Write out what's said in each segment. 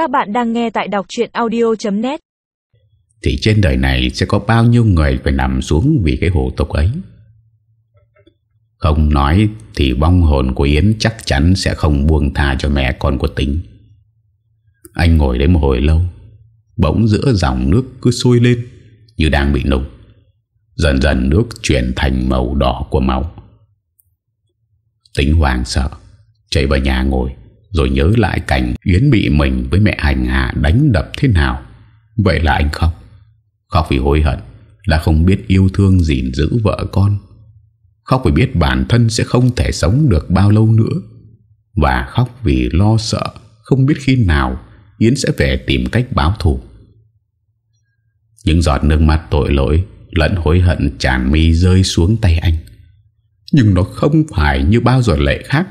Các bạn đang nghe tại đọc chuyện audio.net Thì trên đời này sẽ có bao nhiêu người phải nằm xuống vì cái hồ tục ấy? Không nói thì vong hồn của Yến chắc chắn sẽ không buông tha cho mẹ con của tính. Anh ngồi đấy một hồi lâu, Bỗng giữa dòng nước cứ sôi lên Như đang bị nung Dần dần nước chuyển thành màu đỏ của máu. Tính hoàng sợ, Chạy vào nhà ngồi. Rồi nhớ lại cảnh Yến bị mình với mẹ hành hạ đánh đập thế nào. Vậy là anh khóc. Khóc vì hối hận, Là không biết yêu thương gìn giữ vợ con. Khóc vì biết bản thân sẽ không thể sống được bao lâu nữa. Và khóc vì lo sợ, Không biết khi nào Yến sẽ về tìm cách báo thù. Những giọt nước mắt tội lỗi Lẫn hối hận tràn mi rơi xuống tay anh. Nhưng nó không phải như bao giọt lệ khác.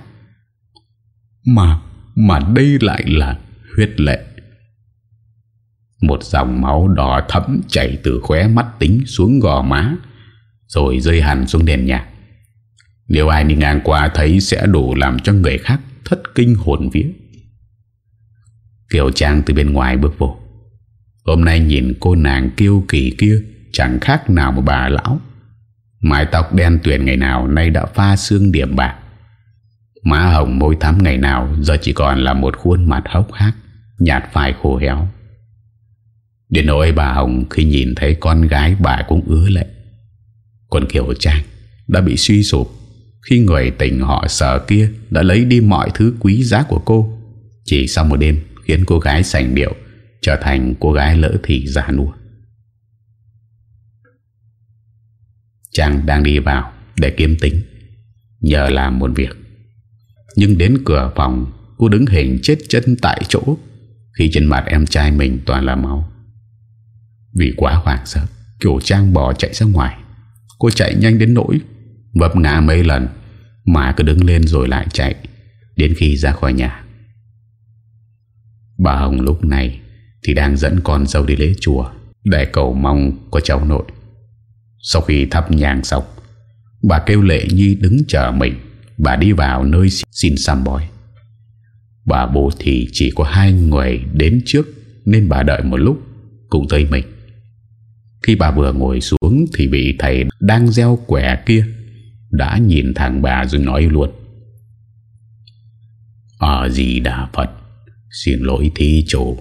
Mà mà đây lại là huyết lệ. Một dòng máu đỏ thấm chảy từ khóe mắt tính xuống gò má, Rồi rơi hẳn xuống đèn nhà. Nếu ai đi ngang qua thấy sẽ đủ làm cho người khác thất kinh hồn vía. Kiều Trang từ bên ngoài bước vô. Hôm nay nhìn cô nàng kiêu kỳ kia, Chẳng khác nào một bà lão. Mái tóc đen tuyển ngày nào Nay đã pha xương điểm bạc. Má hồng môi thắm ngày nào Giờ chỉ còn là một khuôn mặt hốc hác, Nhạt phai khô héo. Đến nỗi bà Hồng Khi nhìn thấy con gái bà cũng ứa lệ. Còn Kiều Trang Đã bị suy sụp Khi người tình họ sợ kia Đã lấy đi mọi thứ quý giá của cô. Chỉ sau một đêm Khiến cô gái sành điệu, Trở thành cô gái lỡ thì già nua. Trang đang đi vào Để kiếm tính, Nhờ làm một việc. Nhưng đến cửa phòng, Cô đứng hình chết chân tại chỗ. Khi trên mặt em trai mình toàn là máu. Vì quá hoảng sợ, Kiểu Trang bỏ chạy ra ngoài. Cô chạy nhanh đến nỗi, Vấp ngã mấy lần, Mà cứ đứng lên rồi lại chạy, Đến khi ra khỏi nhà. Bà Hồng lúc này Thì đang dẫn con dâu đi lễ chùa, Để cầu mong có cháu nội. Sau khi thắp nhang xong, Bà kêu Lệ Nhi đứng chờ mình. Bà đi vào nơi xin xăm bói. Bà bố thì chỉ có hai người đến trước, Nên bà đợi một lúc Cùng tới mình. Khi bà vừa ngồi xuống Thì bị thầy đang gieo quẻ kia Đã nhìn thằng bà rồi nói luôn. Ở gì đà Phật, Xin lỗi thi chủ,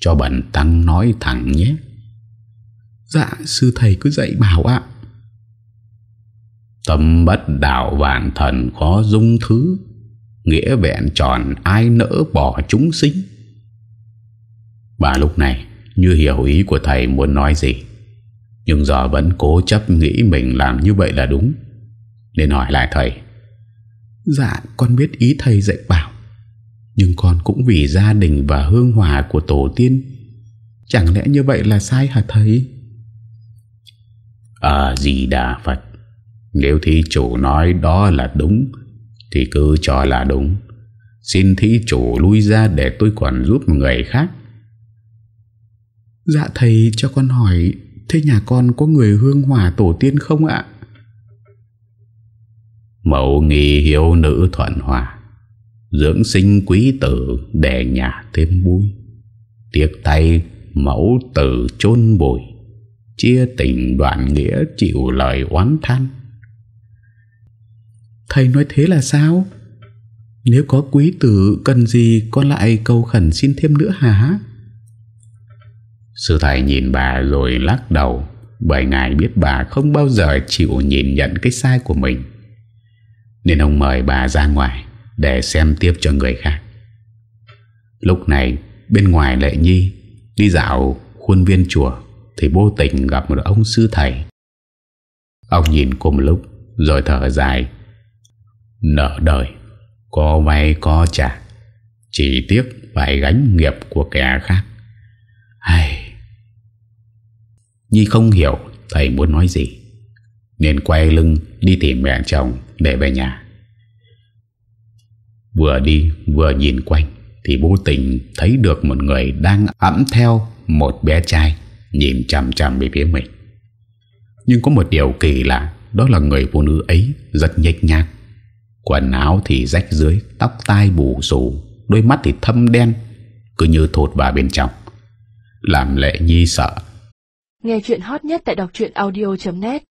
Cho bẩn tăng nói thẳng nhé. Dạ sư thầy cứ dạy bảo ạ. Tâm bất đạo vạn thần khó dung thứ, Nghĩa vẹn tròn ai nỡ bỏ chúng sinh Bà lúc này như hiểu ý của thầy muốn nói gì, Nhưng giờ vẫn cố chấp nghĩ mình làm như vậy là đúng Nên hỏi lại thầy Dạ con biết ý thầy dạy bảo, Nhưng con cũng vì gia đình và hương hòa của tổ tiên, Chẳng lẽ như vậy là sai hả thầy? À gì đà Phật nếu thí chủ nói đó là đúng Thì cứ cho là đúng. Xin thí chủ lui ra để tôi còn giúp người khác. Dạ thầy cho con hỏi Thế nhà con có người hương hỏa tổ tiên không ạ? Mẫu nghi hiếu nữ thuận hòa Dưỡng sinh quý tử để nhà thêm vui Tiếc tay mẫu tử chôn bụi Chia tình đoạn nghĩa chịu lời oán than Thầy nói thế là sao? Nếu có quý tử, cần gì Con lại cầu khẩn xin thêm nữa hả? Sư thầy nhìn bà rồi lắc đầu, Bởi ngài biết bà không bao giờ chịu nhìn nhận cái sai của mình. Nên ông mời bà ra ngoài Để xem tiếp cho người khác. Lúc này, bên ngoài Lệ Nhi Đi dạo khuôn viên chùa Thì vô tình gặp một ông sư thầy. Ông nhìn cùng lúc, Rồi thở dài. Nợ đời, Có vay, có trả. Chỉ tiếc phải gánh nghiệp của kẻ khác. Hay Nhi không hiểu Thầy muốn nói gì, Nên quay lưng đi tìm mẹ chồng Để về nhà. Vừa đi, vừa nhìn quanh, Thì vô tình thấy được một người Đang ẵm theo một bé trai, Nhìn chằm chằm về phía mình. Nhưng có một điều kỳ lạ, Đó là người phụ nữ ấy Rất nhếch nhác. Quần áo thì rách dưới, Tóc tai bù xù, Đôi mắt thì thâm đen, Cứ như thột vào bên trong. Làm lệ nhi sợ. Nghe chuyện hot nhất tại đọc audio.net